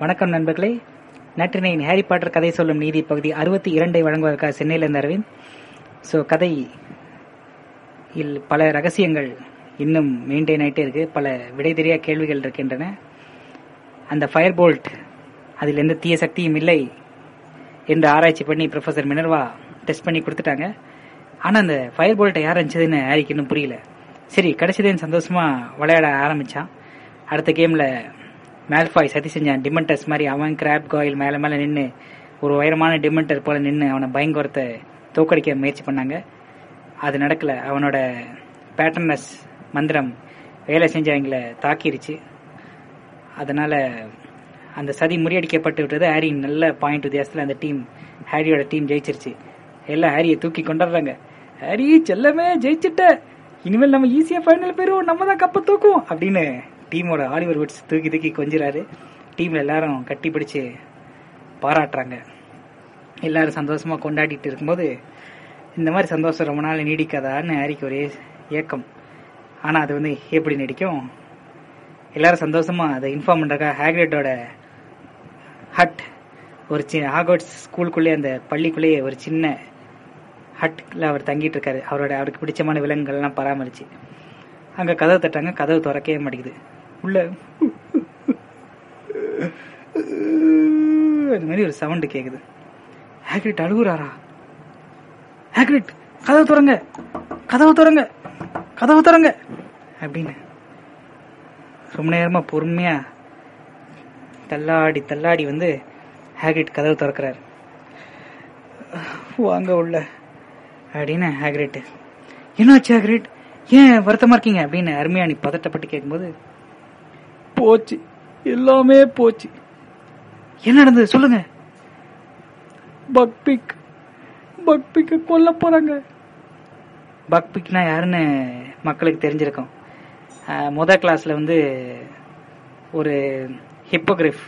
வணக்கம் நண்பர்களே. நற்றினையின் ஹாரி பாட்டர் கதை சொல்லும் நீதி பகுதி அறுபத்தி இரண்டை வழங்குவதற்காக சென்னையிலிருந்து அரவிந்த். ஸோ கதை இல் பல ரகசியங்கள் இன்னும் மெயின்டைன் ஆகிட்டே இருக்கு. பல விடை தெரியா கேள்விகள் இருக்கின்றன. அந்த ஃபயர் போல்ட் அதில் எந்த தீய சக்தியும் இல்லை என்று ஆராய்ச்சி பண்ணி ப்ரொஃபசர் மினர்வா டெஸ்ட் பண்ணி கொடுத்துட்டாங்க. ஆனால் அந்த ஃபயர் போல்ட்டை யார் அனுப்பிச்சதுன்னு ஹாரிக்கு இன்னும் புரியல. சரி கிடைச்சதேன்னு சந்தோஷமா விளையாட ஆரம்பிச்சான். அடுத்த கேம்ல மேல்ஃபாய் சதி செஞ்சான். டிமெண்டர்ஸ் மாதிரி அவன் கிராப் காயில் மேல மேல நின்று ஒரு உயரமான டிமெண்டர் போல நின்று அவனை பயங்கரத்தை தோக்கடிக்க முயற்சி பண்ணாங்க. அது நடக்கல. அவனோட பேட்டர்னஸ் மந்திரம் வேலை செஞ்சு அவங்கள தாக்கிருச்சு. அதனால அந்த சதி முறியடிக்கப்பட்டு விட்டது ஹாரி நல்ல பாயிண்ட் வித்தியாசத்தில் அந்த டீம் ஹாரியோட டீம் ஜெயிச்சிருச்சு. எல்லாம் ஹாரியை தூக்கி கொண்டாடுறாங்க. ஹாரி செல்லமே ஜெயிச்சிட்ட. இனிமேல் நம்ம ஈஸியா ஃபைனல் போயிருவோம். நம்ம தான் கப்பை தூக்கும் அப்படின்னு டீமோட ஆலிவர் விட்ஸ் தூக்கி தூக்கி கொஞ்சிறாரு. டீம்ல எல்லாரும் கட்டி பிடிச்சு பாராட்டுறாங்க. எல்லாரும் சந்தோஷமா கொண்டாடிட்டு இருக்கும்போது இந்த மாதிரி சந்தோஷம் ரொம்ப நாள் நீடிக்காதான்னு ஹாரிக்கு ஒரே ஏக்கம். ஆனா அது வந்து எப்படி நீடிக்கும்? எல்லாரும் சந்தோஷமா அதை இன்ஃபார்ம் பண்றக்கா ஹேக்ரெட்டோட ஹட் ஒரு சின்ன ஹாகோட்ஸ் ஸ்கூலுக்குள்ளே அந்த பள்ளிக்குள்ளேயே ஒரு சின்ன ஹட்டில் அவர் தங்கிட்டு இருக்காரு அவரோட அவருக்கு பிடிச்சமான விலங்குகள்லாம் பராமரிச்சு. அங்கே கதவு தட்டாங்க கதவு திறக்கவே மாட்டேங்குது. உள்ள. அது மாதிரி ஒரு சவுண்டு கேக்குது. ஹேக்ரிட் அழுகுறாரா? ஹேக்ரிட் கதவு திறங்க. கதவு திறங்க. கதவு திறங்க. அப்படின்னு. ரொம்ப நேரமா பொறுமையா தள்ளாடி தள்ளாடி வந்து ஹேக்ரிட் கதவு திறக்கிறாரு. வாங்க உள்ள. அப்படின்னு ஹேக்ரிட் என்னாச்சு ஹேக்ரிட் ஏன் வருத்தமா இருக்கீங்க? அப்படின்னு அருமையானி பதட்டப்பட்டு கேட்கும்போது போச்சு. எல்லாமே போச்சு. என்ன நடந்தது? சொல்லுங்க. பக்பிக். பக்பிக்க கொல்ல போறாங்க. பக்பிக்னா யாருன்னு மக்களுக்கு தெரிஞ்சிருக்கும். முத கிளாஸ்ல வந்து ஒரு ஹிப்போகிரிஃப்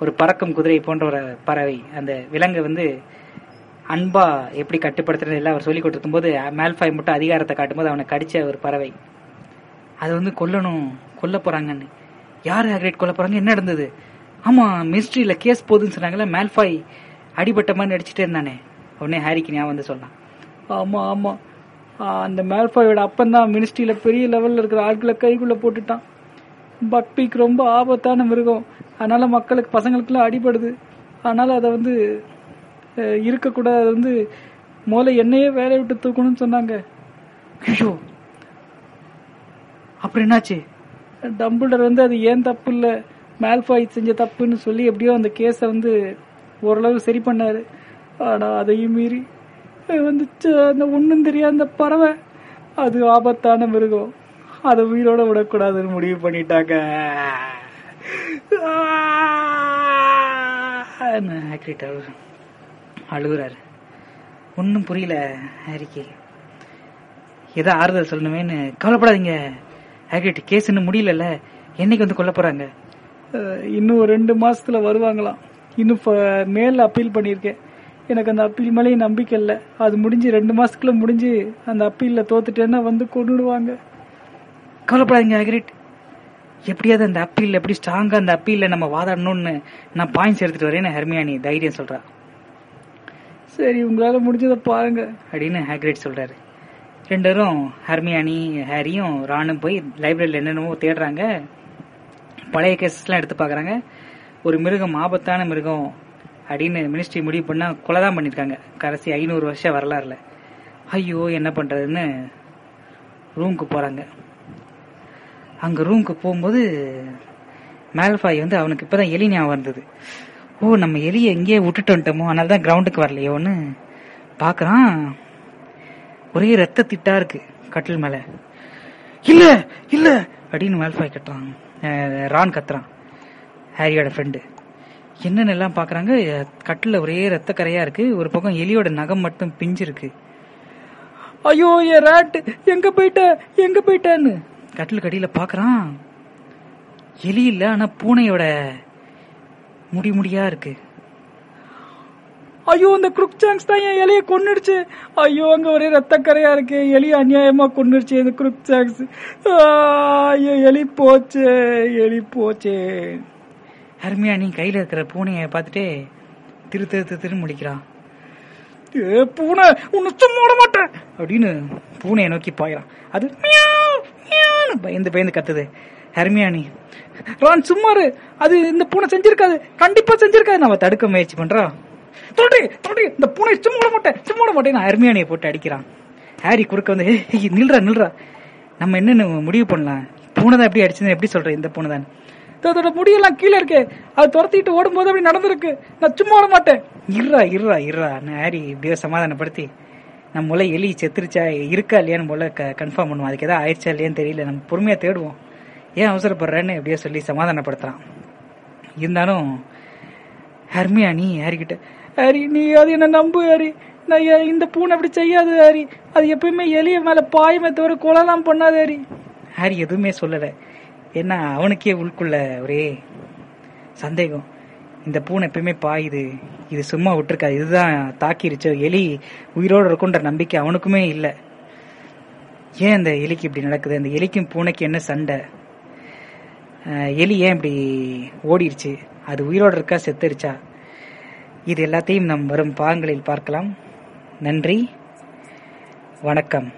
ஒரு பறக்கும் குதிரை போன்ற ஒரு பறவை அந்த விலங்கு வந்து அன்பா எப்படி கட்டுப்படுத்துறது எல்லாம் அவர் சொல்லி கொடுத்துருக்கும் போது மேல்ஃபாய் மட்டும் அதிகாரத்தை காட்டும்போது அவனை கடிச்ச ஒரு பறவை. அது வந்து கொல்லணும் கொல்ல போறாங்கன்னு. யார் ஹேக்ரேட் கொல்ல போறாங்க? என்ன நடந்தது? ஆமா மினிஸ்ட்ரியில கேஸ் போகுதுன்னு சொன்னாங்கல்ல மேல்ஃபாய் அடிபட்ட மாதிரி நடிச்சிட்டே இருந்தானே. உடனே ஹாரிக்கு ஞாபகம் வந்து சொல்லலாம் ஆமா ஆமா. அந்த மேல்ஃபாயோட அப்பந்தான் மினிஸ்ட்ரியில பெரிய லெவல்ல இருக்கிற ஆட்களை கைக்குள்ள போட்டுட்டான். பக்பிக் ரொம்ப ஆபத்தான மிருகம். அதனால மக்களுக்கு பசங்களுக்குலாம் அடிபடுது. அதனால அதை வந்து இருக்கக்கூடாது. அது வந்து முதல்ல என்னையே வேலையை விட்டு தூக்கணும்னு சொன்னாங்க. ஐயோ. அப்புறம் என்னாச்சு? டம்பிள்டர் வந்து அது ஏன் தப்பு இல்லை மேல்ஃபாய் செஞ்ச தப்புன்னு சொல்லி எப்படியோ அந்த கேஸை வந்து ஓரளவு சரி பண்ணார். ஆனால் அதையும் மீறி வந்துச்சு. அந்த ஒன்றும் தெரியாத அந்த பறவை. அது ஆபத்தான மிருகம். அதை உயிரோட விடக்கூடாதுன்னு முடிவு பண்ணிட்டாங்க. ஆக்ரிட் அழு அழுகுறாரு. ஒன்றும் புரியல ஹாரிக்கு. ஏதோ ஆறுதல் சொல்லணுமேன்னு கவலைப்படாதீங்க. ஹேக்ரிட் கேஸ் இன்னும் முடியலல்ல? என்னைக்கு வந்து கொல்ல போறாங்க? இன்னும் ரெண்டு மாசத்துல வருவாங்களாம். இன்னும் மேல அப்பீல் பண்ணியிருக்கேன். எனக்கு அந்த அப்பீல் மேலேயும் நம்பிக்கை இல்லை. அது முடிஞ்சு ரெண்டு மாசத்துக்குள்ள முடிஞ்சு அந்த அப்பீல்ல தோத்துட்டேன்னா வந்து கொண்டுடுவாங்க கவலைப்படாதீங்க ஹேக்ரிட் எப்படியாவது அந்த அப்பீல் எப்படி ஸ்ட்ராங்கா அந்த அப்பீல்ல நம்ம வாதாடணும்னு நான் பாயிண்ட்ஸ் எடுத்துட்டு வரேன்னு ஹெர்மியானி தைரியம் சொல்றா. சரி உங்களால முடிஞ்சதை பாருங்க. அப்படின்னு ஹேக்ரிட் சொல்றாரு. ரெண்டு பேரும் ஹர்மியானி ஹாரியும் ராணும் போய் லைப்ரரியில் என்னென்னமோ தேடுறாங்க. பழைய கேசஸ்லாம் எடுத்து பார்க்குறாங்க. ஒரு மிருகம் ஆபத்தான மிருகம் அப்படின்னு மினிஸ்ட்ரி முடிவு பண்ணால் கொலை தான் பண்ணியிருக்காங்க. கடைசி ஐநூறு வருஷம் வரலாறுல. ஐயோ என்ன பண்ணுறதுன்னு ரூமுக்கு போகிறாங்க அங்கே ரூமுக்கு போகும்போது மேல்ஃபாய் வந்து அவனுக்கு இப்போ தான் எலி ஞாபகம் இருந்தது ஓ நம்ம எலியை எங்கேயே விட்டுட்டு வந்துட்டோமோ அதனால தான் கிரவுண்டுக்கு வரலையோன்னு பார்க்குறான். ஒரே ரத்த திட்டா இருக்கு கட்டில் மேல. இல்ல இல்ல அப்படின்னு மேல்ஃபாய் கட்டுறான் ரான் கத்துறான். ஹாரியோட ஃப்ரெண்டு என்னன்னு எல்லாம் பாக்குறாங்க? கட்டில ஒரே ரத்த கரையா இருக்கு. ஒரு பக்கம் எலியோட நகம் மட்டும் பிஞ்சிருக்கு. ஐயோ ஏ ராட் எங்க போயிட்ட? எங்க போயிட்டான்னு. கட்டில் கடியில பாக்குறான். எலி இல்ல ஆனா பூனையோட முடி முடியா இருக்கு. ஐயோ இந்த குருக் சாங்ஸ் தான் என் எலிய கொன்னுடுச்சு. ஐயோ அங்க ஒரே ரத்த கரையா இருக்கு. எலி அநியாயமா கொன்னுடுச்சு இந்த குருக் சாங்ஸ் ஐயோ எலி போச்சு எலி போச்சு. ஹர்மியானி கையில இருக்கிற பூனையை பார்த்துட்டு திரு திரு திரு முடிக்கிறான் ஏ பூனை உன்னை சும்மா விட மாட்டேன் அப்படின்னு பூனையை நோக்கி பாயிறான். அது பயந்து பயந்து கத்துது. ஹர்மியானி ரான் சும்மாரு அது இந்த பூனை செஞ்சிருக்காது. கண்டிப்பா செஞ்சிருக்காது நம்ம தடுக்க முயற்சி பண்றான் தொடி தோண்டி இந்த பூனை சும்மா விட மாட்டேன் சும்மா விட மாட்டேன் ஹர்மியானியை போட்டு அடிக்கிறான். ஹாரி குறுக்க வந்து நில்றா நில்றா. நம்ம என்னென்ன முடிவு பண்ணலாம்? பூனை தான் எப்படி அடிச்சது எப்படி சொல்றேன் இந்த பூனை தான்? அதோட முடியெல்லாம் கீழே இருக்கு. அது துரத்திட்டு ஓடும்போது அப்படி நடந்திருக்கு. நான் சும்மா விட மாட்டேன். இருறா இருறா இருறா நான் ஹாரி இப்படியோ சமாதானப்படுத்தி நம்ம முளை எலி செத்துருச்சா இருக்கா இல்லையான்னு போல கன்ஃபார்ம் பண்ணுவோம். அதுக்கு ஏதாவது ஆயிடுச்சா இல்லையான்னு தெரியல. நம்ம பொறுமையா தேடுவோம். ஏன் அவசரப்படுறேன்னு எப்படியோ சொல்லி சமாதானப்படுத்துறான். இருந்தாலும் ஹர்மியா நீ ஹாரிக்கிட்ட ஹரி நீ அது என்ன நம்பு ஹரி? நான் இந்த பூனை அப்படி செய்யாது ஹரி. அது எப்பயுமே எலிய மேல பாயமே தவிர கொலைலாம் பண்ணாது ஹரி. ஹாரி எதுவுமே சொல்லல. ஏன்னா அவனுக்கே உள்குள்ள ஒரே சந்தேகம். இந்த பூனை எப்பயுமே பாயுது. இது சும்மா விட்டுருக்கா இதுதான் தாக்கிருச்சோ. எலி உயிரோட இருக்குன்ற நம்பிக்கை அவனுக்குமே இல்லை. ஏன் அந்த எலிக்கு இப்படி நடக்குது? அந்த எலிக்கும் பூனைக்கு என்ன சண்டை? எலி ஏன் இப்படி ஓடிடுச்சு அது உயிரோட இருக்கா? செத்துருச்சா? இது எல்லாத்தையும் நம் வரும் பாகங்களில் பார்க்கலாம். நன்றி. வணக்கம்.